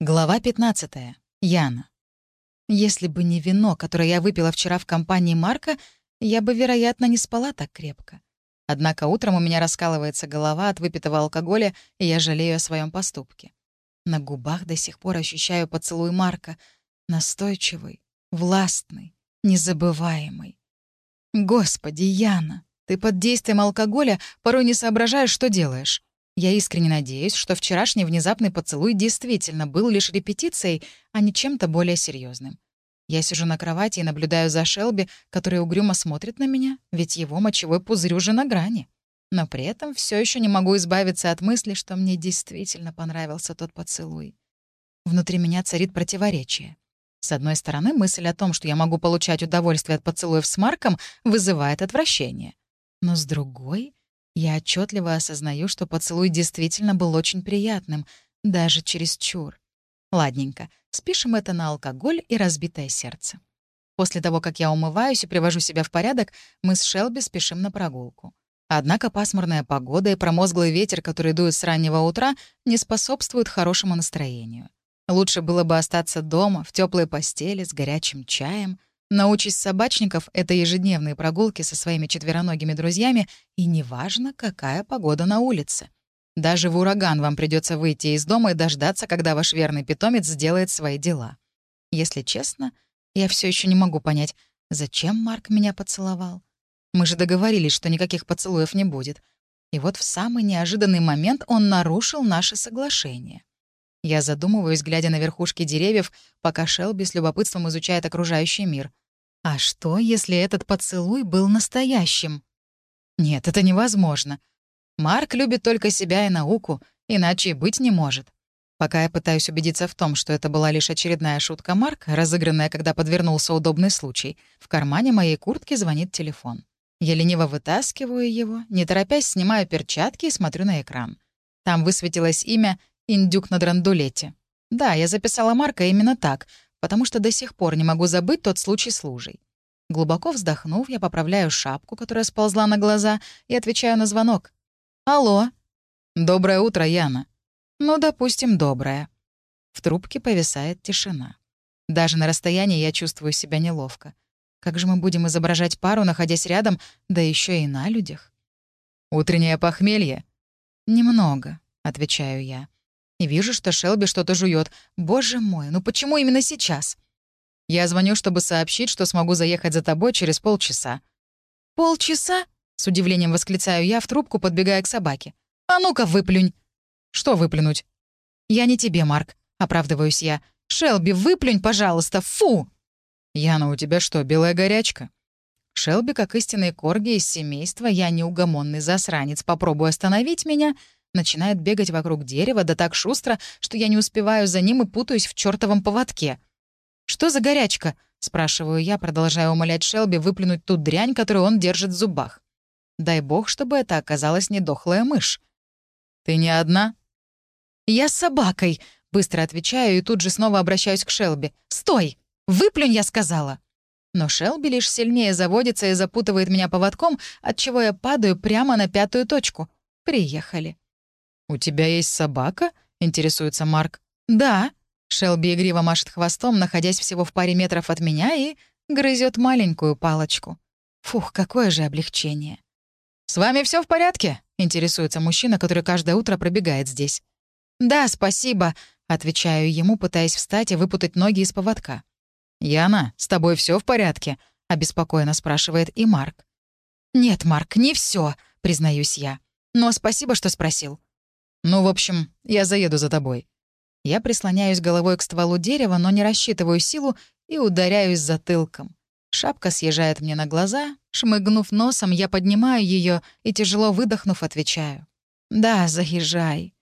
Глава 15. Яна. Если бы не вино, которое я выпила вчера в компании Марка, я бы, вероятно, не спала так крепко. Однако утром у меня раскалывается голова от выпитого алкоголя, и я жалею о своем поступке. На губах до сих пор ощущаю поцелуй Марка, настойчивый, властный, незабываемый. Господи, Яна, ты под действием алкоголя порой не соображаешь, что делаешь. Я искренне надеюсь, что вчерашний внезапный поцелуй действительно был лишь репетицией, а не чем-то более серьезным. Я сижу на кровати и наблюдаю за Шелби, который угрюмо смотрит на меня, ведь его мочевой пузырь уже на грани. Но при этом все еще не могу избавиться от мысли, что мне действительно понравился тот поцелуй. Внутри меня царит противоречие. С одной стороны, мысль о том, что я могу получать удовольствие от поцелуев с Марком, вызывает отвращение. Но с другой я отчетливо осознаю, что поцелуй действительно был очень приятным, даже чересчур. Ладненько, спишем это на алкоголь и разбитое сердце. После того, как я умываюсь и привожу себя в порядок, мы с Шелби спешим на прогулку. Однако пасмурная погода и промозглый ветер, который дует с раннего утра, не способствуют хорошему настроению. Лучше было бы остаться дома, в теплой постели, с горячим чаем — но участь собачников — это ежедневные прогулки со своими четвероногими друзьями, и неважно, какая погода на улице. Даже в ураган вам придется выйти из дома и дождаться, когда ваш верный питомец сделает свои дела. Если честно, я все еще не могу понять, зачем Марк меня поцеловал. Мы же договорились, что никаких поцелуев не будет. И вот в самый неожиданный момент он нарушил наше соглашение. Я задумываюсь, глядя на верхушки деревьев, пока Шелби с любопытством изучает окружающий мир. А что, если этот поцелуй был настоящим? Нет, это невозможно. Марк любит только себя и науку, иначе и быть не может. Пока я пытаюсь убедиться в том, что это была лишь очередная шутка Марка, разыгранная, когда подвернулся удобный случай, в кармане моей куртки звонит телефон. Я лениво вытаскиваю его, не торопясь снимаю перчатки и смотрю на экран. Там высветилось имя Индюк на драндулете. Да, я записала Марка именно так, потому что до сих пор не могу забыть тот случай с лужей. Глубоко вздохнув, я поправляю шапку, которая сползла на глаза, и отвечаю на звонок. «Алло». «Доброе утро, Яна». «Ну, допустим, доброе». В трубке повисает тишина. Даже на расстоянии я чувствую себя неловко. Как же мы будем изображать пару, находясь рядом, да еще и на людях? «Утреннее похмелье?» «Немного», — отвечаю я. И вижу, что Шелби что-то жует. Боже мой, ну почему именно сейчас? Я звоню, чтобы сообщить, что смогу заехать за тобой через полчаса. «Полчаса?» — с удивлением восклицаю я в трубку, подбегая к собаке. «А ну-ка, выплюнь!» «Что выплюнуть?» «Я не тебе, Марк», — оправдываюсь я. «Шелби, выплюнь, пожалуйста, фу!» «Яна, у тебя что, белая горячка?» Шелби, как истинный корги из семейства, я неугомонный засранец, попробуй остановить меня — начинает бегать вокруг дерева, да так шустро, что я не успеваю за ним и путаюсь в чертовом поводке. «Что за горячка?» — спрашиваю я, продолжая умолять Шелби выплюнуть ту дрянь, которую он держит в зубах. Дай бог, чтобы это оказалась не дохлая мышь. «Ты не одна?» «Я с собакой», — быстро отвечаю и тут же снова обращаюсь к Шелби. «Стой! Выплюнь, я сказала!» Но Шелби лишь сильнее заводится и запутывает меня поводком, отчего я падаю прямо на пятую точку. Приехали. «У тебя есть собака?» — интересуется Марк. «Да». Шелби игриво машет хвостом, находясь всего в паре метров от меня, и грызет маленькую палочку. Фух, какое же облегчение. «С вами все в порядке?» — интересуется мужчина, который каждое утро пробегает здесь. «Да, спасибо», — отвечаю ему, пытаясь встать и выпутать ноги из поводка. «Яна, с тобой все в порядке?» — обеспокоенно спрашивает и Марк. «Нет, Марк, не все, признаюсь я. Но спасибо, что спросил. «Ну, в общем, я заеду за тобой». Я прислоняюсь головой к стволу дерева, но не рассчитываю силу и ударяюсь затылком. Шапка съезжает мне на глаза, шмыгнув носом, я поднимаю ее и, тяжело выдохнув, отвечаю. «Да, заезжай».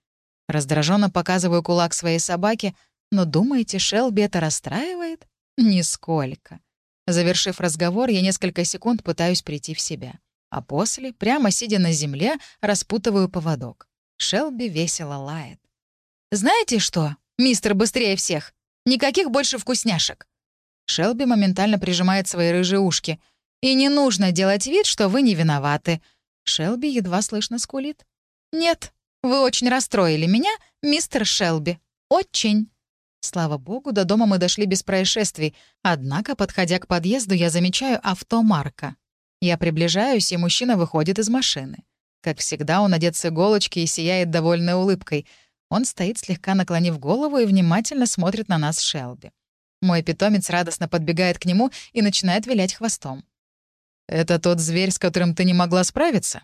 Раздраженно показываю кулак своей собаке, но думаете, Шелби это расстраивает? Нисколько. Завершив разговор, я несколько секунд пытаюсь прийти в себя. А после, прямо сидя на земле, распутываю поводок. Шелби весело лает. «Знаете что, мистер быстрее всех? Никаких больше вкусняшек!» Шелби моментально прижимает свои рыжие ушки. «И не нужно делать вид, что вы не виноваты». Шелби едва слышно скулит. «Нет, вы очень расстроили меня, мистер Шелби. Очень». Слава богу, до дома мы дошли без происшествий, однако, подходя к подъезду, я замечаю авто Марка. Я приближаюсь, и мужчина выходит из машины. Как всегда, он одет с иголочки и сияет довольной улыбкой. Он стоит, слегка наклонив голову, и внимательно смотрит на нас Шелби. Мой питомец радостно подбегает к нему и начинает вилять хвостом. «Это тот зверь, с которым ты не могла справиться?»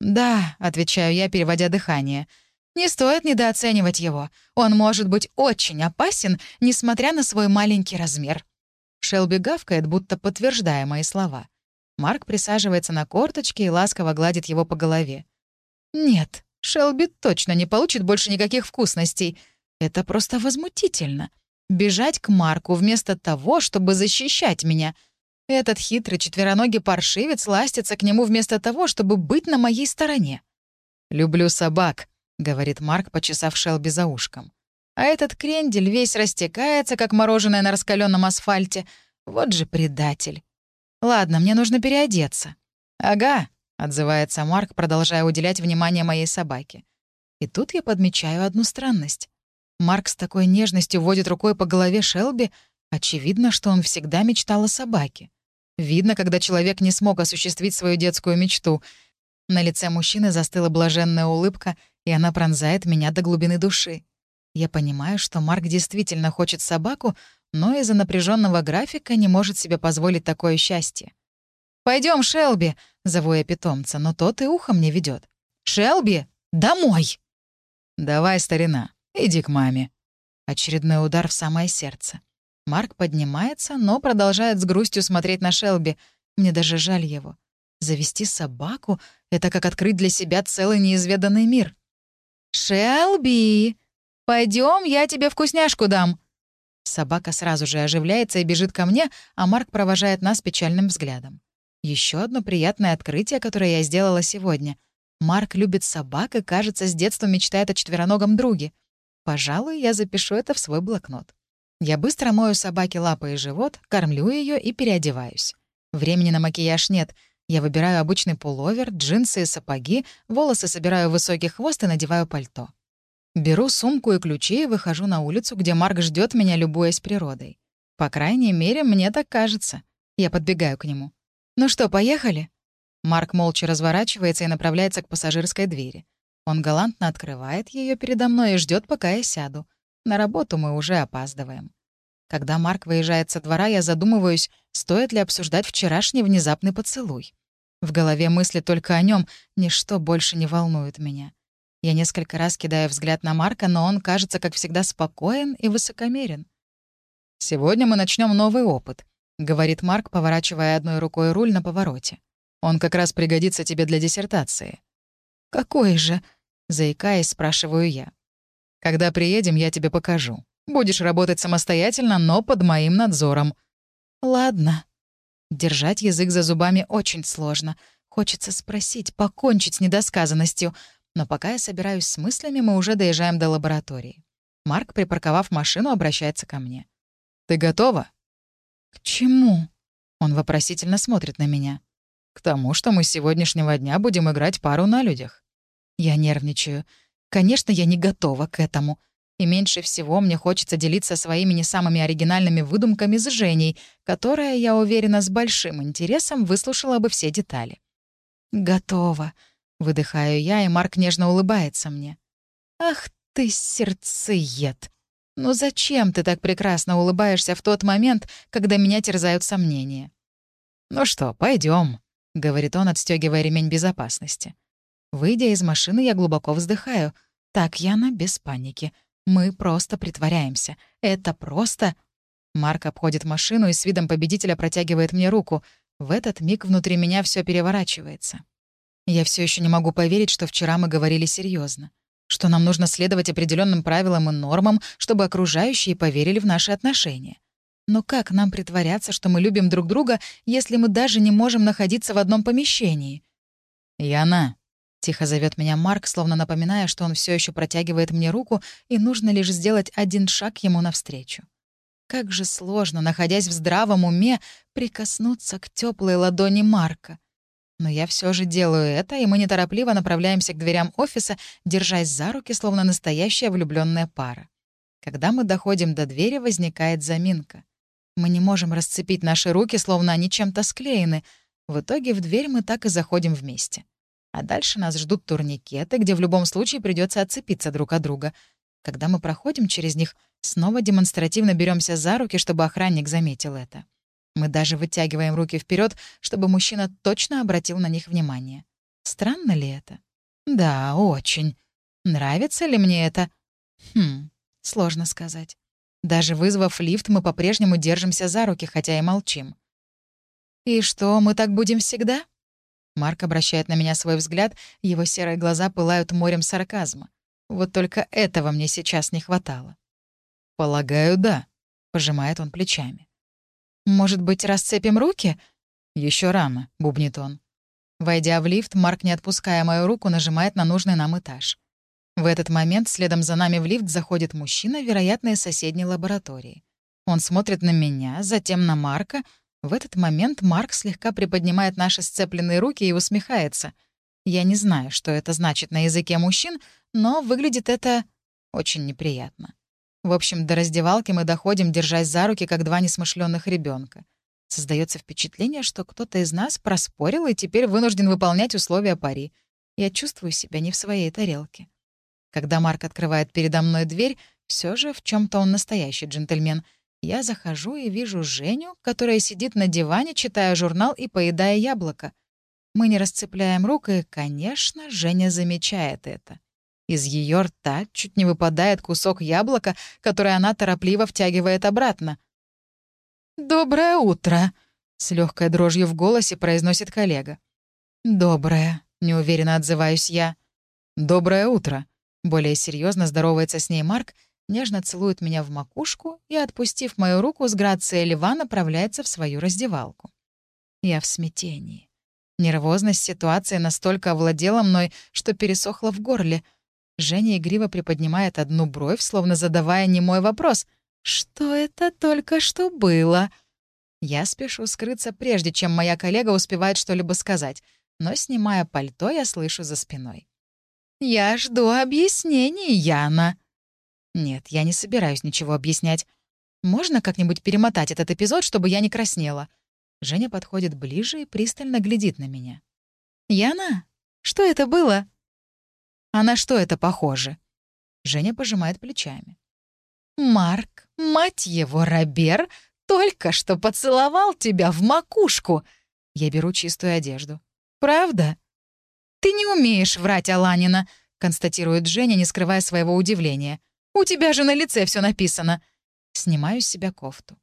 «Да», — отвечаю я, переводя дыхание. Не стоит недооценивать его. Он может быть очень опасен, несмотря на свой маленький размер. Шелби гавкает, будто подтверждая мои слова. Марк присаживается на корточки и ласково гладит его по голове. «Нет, Шелби точно не получит больше никаких вкусностей. Это просто возмутительно. Бежать к Марку вместо того, чтобы защищать меня. Этот хитрый четвероногий паршивец ластится к нему вместо того, чтобы быть на моей стороне. «Люблю собак», — говорит Марк, почесав Шелби за ушком. А этот крендель весь растекается, как мороженое на раскаленном асфальте. Вот же предатель. Ладно, мне нужно переодеться. Ага, отзывается Марк, продолжая уделять внимание моей собаке. И тут я подмечаю одну странность. Марк с такой нежностью водит рукой по голове Шелби. Очевидно, что он всегда мечтал о собаке. Видно, когда человек не смог осуществить свою детскую мечту. На лице мужчины застыла блаженная улыбка, и она пронзает меня до глубины души. Я понимаю, что Марк действительно хочет собаку, но из-за напряженного графика не может себе позволить такое счастье. Пойдем, Шелби!» — зову я питомца, но тот и ухом не ведет. «Шелби, домой!» «Давай, старина, иди к маме». Очередной удар в самое сердце. Марк поднимается, но продолжает с грустью смотреть на Шелби. Мне даже жаль его. Завести собаку — это как открыть для себя целый неизведанный мир. «Шелби! Пойдем, я тебе вкусняшку дам!» Собака сразу же оживляется и бежит ко мне, а Марк провожает нас печальным взглядом. Еще одно приятное открытие, которое я сделала сегодня. Марк любит собак и, кажется, с детства мечтает о четвероногом друге. Пожалуй, я запишу это в свой блокнот. Я быстро мою собаке лапы и живот, кормлю ее и переодеваюсь. Времени на макияж нет — я выбираю обычный пуловер, джинсы и сапоги, волосы собираю в высокий хвост и надеваю пальто. Беру сумку и ключи и выхожу на улицу, где Марк ждет меня, любуясь природой. По крайней мере, мне так кажется. Я подбегаю к нему. «Ну что, поехали?» Марк молча разворачивается и направляется к пассажирской двери. Он галантно открывает ее передо мной и ждет, пока я сяду. На работу мы уже опаздываем. Когда Марк выезжает со двора, я задумываюсь, стоит ли обсуждать вчерашний внезапный поцелуй. В голове мысли только о нем, ничто больше не волнует меня. Я несколько раз кидаю взгляд на Марка, но он кажется, как всегда, спокоен и высокомерен. «Сегодня мы начнем новый опыт», — говорит Марк, поворачивая одной рукой руль на повороте. «Он как раз пригодится тебе для диссертации». «Какой же?» — заикаясь, спрашиваю я. «Когда приедем, я тебе покажу. Будешь работать самостоятельно, но под моим надзором». «Ладно», Держать язык за зубами очень сложно. Хочется спросить, покончить с недосказанностью. Но пока я собираюсь с мыслями, мы уже доезжаем до лаборатории. Марк, припарковав машину, обращается ко мне. «Ты готова?» «К чему?» Он вопросительно смотрит на меня. «К тому, что мы с сегодняшнего дня будем играть пару на людях». Я нервничаю. Конечно, я не готова к этому. И меньше всего мне хочется делиться своими не самыми оригинальными выдумками с Женей, которая, я уверена, с большим интересом выслушала бы все детали. «Готово», — выдыхаю я, и Марк нежно улыбается мне. «Ах ты, сердцеед! Ну зачем ты так прекрасно улыбаешься в тот момент, когда меня терзают сомнения?» «Ну что, пойдем, говорит он, отстегивая ремень безопасности. Выйдя из машины, я глубоко вздыхаю. «Так, Яна, без паники. Мы просто притворяемся. Это просто... Марк обходит машину и с видом победителя протягивает мне руку. В этот миг внутри меня все переворачивается. Я все еще не могу поверить, что вчера мы говорили серьезно, что нам нужно следовать определенным правилам и нормам, чтобы окружающие поверили в наши отношения. Но как нам притворяться, что мы любим друг друга, если мы даже не можем находиться в одном помещении? «Яна», Тихо зовет меня Марк, словно напоминая, что он все еще протягивает мне руку, и нужно лишь сделать один шаг ему навстречу. Как же сложно, находясь в здравом уме, прикоснуться к теплой ладони Марка. Но я все же делаю это, и мы неторопливо направляемся к дверям офиса, держась за руки, словно настоящая влюбленная пара. Когда мы доходим до двери, возникает заминка. Мы не можем расцепить наши руки, словно они чем-то склеены. В итоге в дверь мы так и заходим вместе. А дальше нас ждут турникеты, где в любом случае придется отцепиться друг от друга. Когда мы проходим через них, снова демонстративно беремся за руки, чтобы охранник заметил это. Мы даже вытягиваем руки вперед, чтобы мужчина точно обратил на них внимание. Странно ли это? Да, очень. Нравится ли мне это? Хм, сложно сказать. Даже вызвав лифт, мы по-прежнему держимся за руки, хотя и молчим. «И что, мы так будем всегда?» Марк обращает на меня свой взгляд, его серые глаза пылают морем сарказма. Вот только этого мне сейчас не хватало. «Полагаю, да», — пожимает он плечами. «Может быть, расцепим руки?» Еще рано», — бубнит он. Войдя в лифт, Марк, не отпуская мою руку, нажимает на нужный нам этаж. В этот момент следом за нами в лифт заходит мужчина, вероятно, из соседней лаборатории. Он смотрит на меня, затем на Марка. В этот момент Марк слегка приподнимает наши сцепленные руки и усмехается. Я не знаю, что это значит на языке мужчин, но выглядит это очень неприятно. В общем, до раздевалки мы доходим, держась за руки, как два несмышленных ребенка. Создается впечатление, что кто-то из нас проспорил и теперь вынужден выполнять условия пари. Я чувствую себя не в своей тарелке. Когда Марк открывает передо мной дверь, все же в чем то он настоящий джентльмен. Я захожу и вижу Женю, которая сидит на диване, читая журнал и поедая яблоко. Мы не расцепляем рук, и, конечно, Женя замечает это. Из ее рта чуть не выпадает кусок яблока, который она торопливо втягивает обратно. «Доброе утро!» — с легкой дрожью в голосе произносит коллега. «Доброе», — неуверенно отзываюсь я. «Доброе утро», более серьезно здоровается с ней Марк, нежно целует меня в макушку и, отпустив мою руку, с грацией льва направляется в свою раздевалку. Я в смятении. Нервозность ситуации настолько овладела мной, что пересохла в горле. Женя игриво приподнимает одну бровь, словно задавая немой вопрос. «Что это только что было?» Я спешу скрыться, прежде чем моя коллега успевает что-либо сказать, но, снимая пальто, я слышу за спиной. «Я жду объяснений, Яна». «Нет, я не собираюсь ничего объяснять. Можно как-нибудь перемотать этот эпизод, чтобы я не краснела?» Женя подходит ближе и пристально глядит на меня. «Яна, что это было?» «А на что это похоже?» Женя пожимает плечами. «Марк, мать его, Робер, только что поцеловал тебя в макушку!» Я беру чистую одежду. «Правда?» «Ты не умеешь врать, Аланина», — констатирует Женя, не скрывая своего удивления. «У тебя же на лице все написано». Снимаю с себя кофту.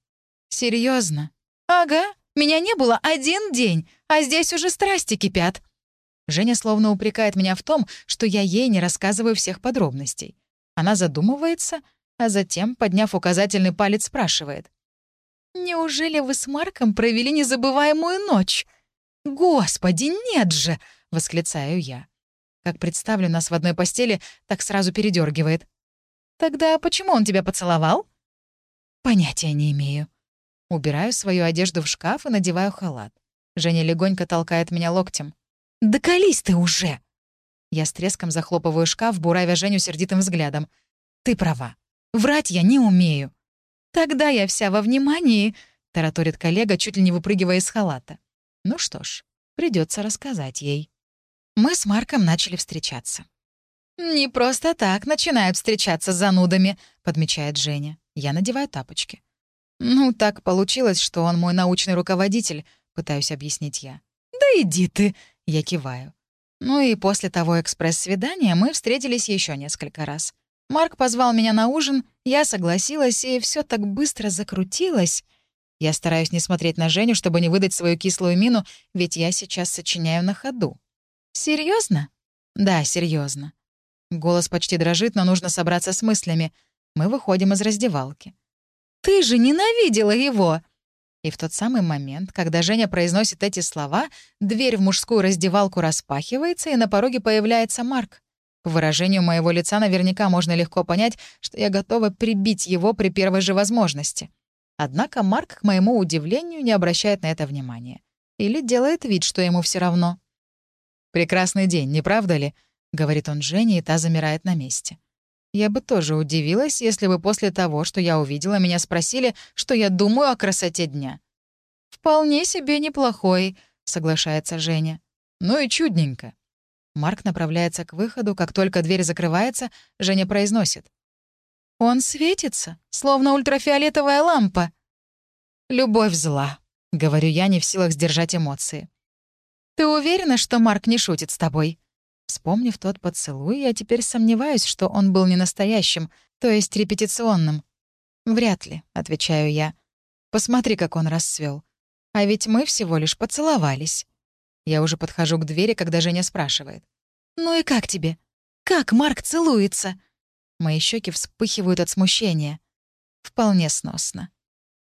Серьезно? «Ага, меня не было один день, а здесь уже страсти кипят». Женя словно упрекает меня в том, что я ей не рассказываю всех подробностей. Она задумывается, а затем, подняв указательный палец, спрашивает. «Неужели вы с Марком провели незабываемую ночь?» «Господи, нет же!» — восклицаю я. Как представлю нас в одной постели, так сразу передергивает. «Тогда почему он тебя поцеловал?» «Понятия не имею». Убираю свою одежду в шкаф и надеваю халат. Женя легонько толкает меня локтем. «Да колись ты уже!» Я с треском захлопываю шкаф, буравя Женю сердитым взглядом. «Ты права. Врать я не умею». «Тогда я вся во внимании», — тараторит коллега, чуть ли не выпрыгивая из халата. Ну что ж, придется рассказать ей. Мы с Марком начали встречаться. «Не просто так начинают встречаться с занудами», — подмечает Женя. Я надеваю тапочки. «Ну, так получилось, что он мой научный руководитель», — пытаюсь объяснить я. «Да иди ты», — я киваю. Ну и после того экспресс-свидания мы встретились еще несколько раз. Марк позвал меня на ужин, я согласилась, и все так быстро закрутилось. Я стараюсь не смотреть на Женю, чтобы не выдать свою кислую мину, ведь я сейчас сочиняю на ходу. Серьезно? Да, серьезно. Голос почти дрожит, но нужно собраться с мыслями. Мы выходим из раздевалки. «Ты же ненавидела его!» И в тот самый момент, когда Женя произносит эти слова, дверь в мужскую раздевалку распахивается, и на пороге появляется Марк. По выражению моего лица наверняка можно легко понять, что я готова прибить его при первой же возможности. Однако Марк, к моему удивлению, не обращает на это внимания. Или делает вид, что ему все равно. «Прекрасный день, не правда ли?» — говорит он Жене, и та замирает на месте. Я бы тоже удивилась, если бы после того, что я увидела, меня спросили, что я думаю о красоте дня. «Вполне себе неплохой», — соглашается Женя. «Ну и чудненько». Марк направляется к выходу, как только дверь закрывается, Женя произносит. «Он светится, словно ультрафиолетовая лампа». «Любовь зла», — говорю я, не в силах сдержать эмоции. «Ты уверена, что Марк не шутит с тобой?» Вспомнив тот поцелуй, я теперь сомневаюсь, что он был не настоящим, то есть репетиционным. «Вряд ли», — отвечаю я. «Посмотри, как он расцвел. А ведь мы всего лишь поцеловались». Я уже подхожу к двери, когда Женя спрашивает. «Ну и как тебе? Как Марк целуется?» Мои щеки вспыхивают от смущения. Вполне сносно.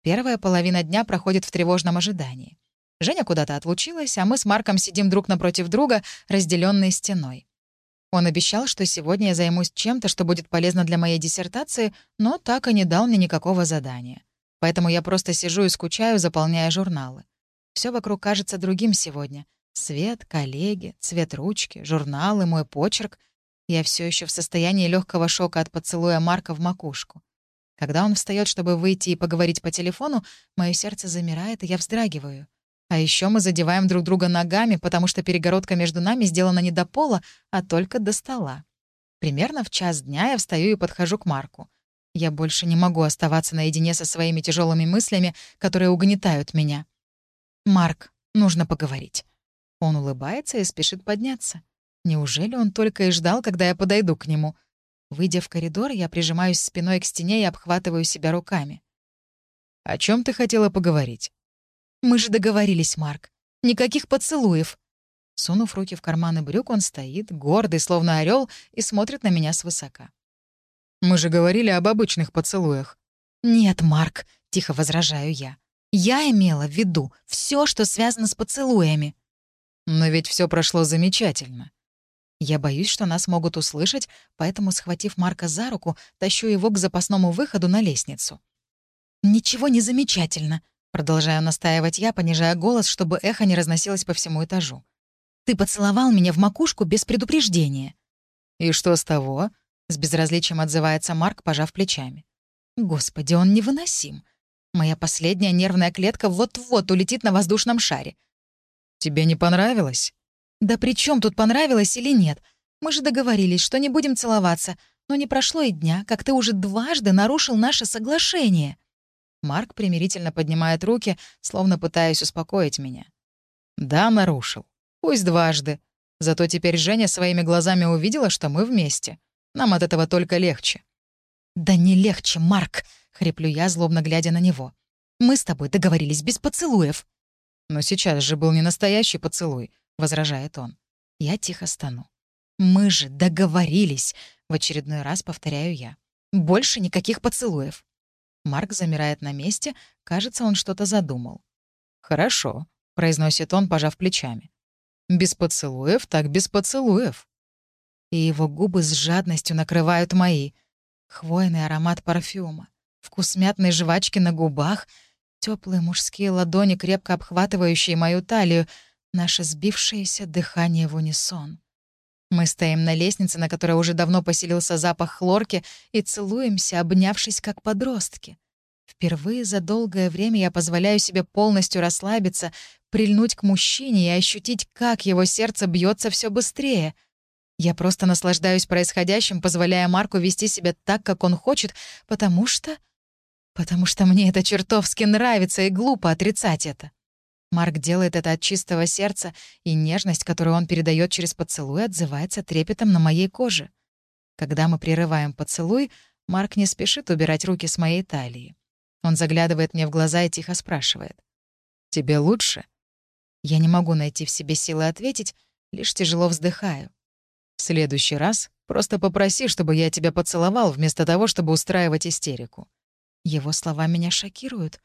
Первая половина дня проходит в тревожном ожидании. Женя куда-то отлучилась, а мы с Марком сидим друг напротив друга, разделенные стеной. Он обещал, что сегодня я займусь чем-то, что будет полезно для моей диссертации, но так и не дал мне никакого задания. Поэтому я просто сижу и скучаю, заполняя журналы. Все вокруг кажется другим сегодня. Свет, коллеги, цвет ручки, журналы, мой почерк. Я все еще в состоянии легкого шока от поцелуя Марка в макушку. Когда он встает, чтобы выйти и поговорить по телефону, мое сердце замирает, и я вздрагиваю. А еще мы задеваем друг друга ногами, потому что перегородка между нами сделана не до пола, а только до стола. Примерно в час дня я встаю и подхожу к Марку. Я больше не могу оставаться наедине со своими тяжелыми мыслями, которые угнетают меня. «Марк, нужно поговорить». Он улыбается и спешит подняться. Неужели он только и ждал, когда я подойду к нему? Выйдя в коридор, я прижимаюсь спиной к стене и обхватываю себя руками. «О чем ты хотела поговорить?» «Мы же договорились, Марк. Никаких поцелуев». Сунув руки в карманы брюк, он стоит, гордый, словно орел, и смотрит на меня свысока. «Мы же говорили об обычных поцелуях». «Нет, Марк», — тихо возражаю я. «Я имела в виду все, что связано с поцелуями». «Но ведь все прошло замечательно». Я боюсь, что нас могут услышать, поэтому, схватив Марка за руку, тащу его к запасному выходу на лестницу. «Ничего не замечательно», Продолжаю настаивать я, понижая голос, чтобы эхо не разносилось по всему этажу. «Ты поцеловал меня в макушку без предупреждения». «И что с того?» — с безразличием отзывается Марк, пожав плечами. «Господи, он невыносим. Моя последняя нервная клетка вот-вот улетит на воздушном шаре». «Тебе не понравилось?» «Да при чем тут понравилось или нет? Мы же договорились, что не будем целоваться, но не прошло и дня, как ты уже дважды нарушил наше соглашение». Марк примирительно поднимает руки, словно пытаясь успокоить меня. «Да, нарушил. Пусть дважды. Зато теперь Женя своими глазами увидела, что мы вместе. Нам от этого только легче». «Да не легче, Марк!» — хриплю я, злобно глядя на него. «Мы с тобой договорились без поцелуев». «Но сейчас же был не настоящий поцелуй», — возражает он. Я тихо стану. «Мы же договорились», — в очередной раз повторяю я. «Больше никаких поцелуев». Марк замирает на месте, кажется, он что-то задумал. «Хорошо», — произносит он, пожав плечами. «Без поцелуев, так без поцелуев». И его губы с жадностью накрывают мои. Хвойный аромат парфюма, вкус мятной жвачки на губах, теплые мужские ладони, крепко обхватывающие мою талию, наше сбившееся дыхание в унисон. Мы стоим на лестнице, на которой уже давно поселился запах хлорки, и целуемся, обнявшись как подростки. Впервые за долгое время я позволяю себе полностью расслабиться, прильнуть к мужчине и ощутить, как его сердце бьется все быстрее. Я просто наслаждаюсь происходящим, позволяя Марку вести себя так, как он хочет, потому что... Потому что мне это чертовски нравится, и глупо отрицать это. Марк делает это от чистого сердца, и нежность, которую он передает через поцелуй, отзывается трепетом на моей коже. Когда мы прерываем поцелуй, Марк не спешит убирать руки с моей талии. Он заглядывает мне в глаза и тихо спрашивает. «Тебе лучше?» Я не могу найти в себе силы ответить, лишь тяжело вздыхаю. «В следующий раз просто попроси, чтобы я тебя поцеловал, вместо того, чтобы устраивать истерику». Его слова меня шокируют.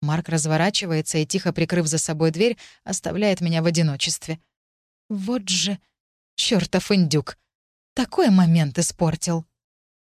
Марк разворачивается и, тихо прикрыв за собой дверь, оставляет меня в одиночестве. Вот же чёртов индюк. Такой момент испортил.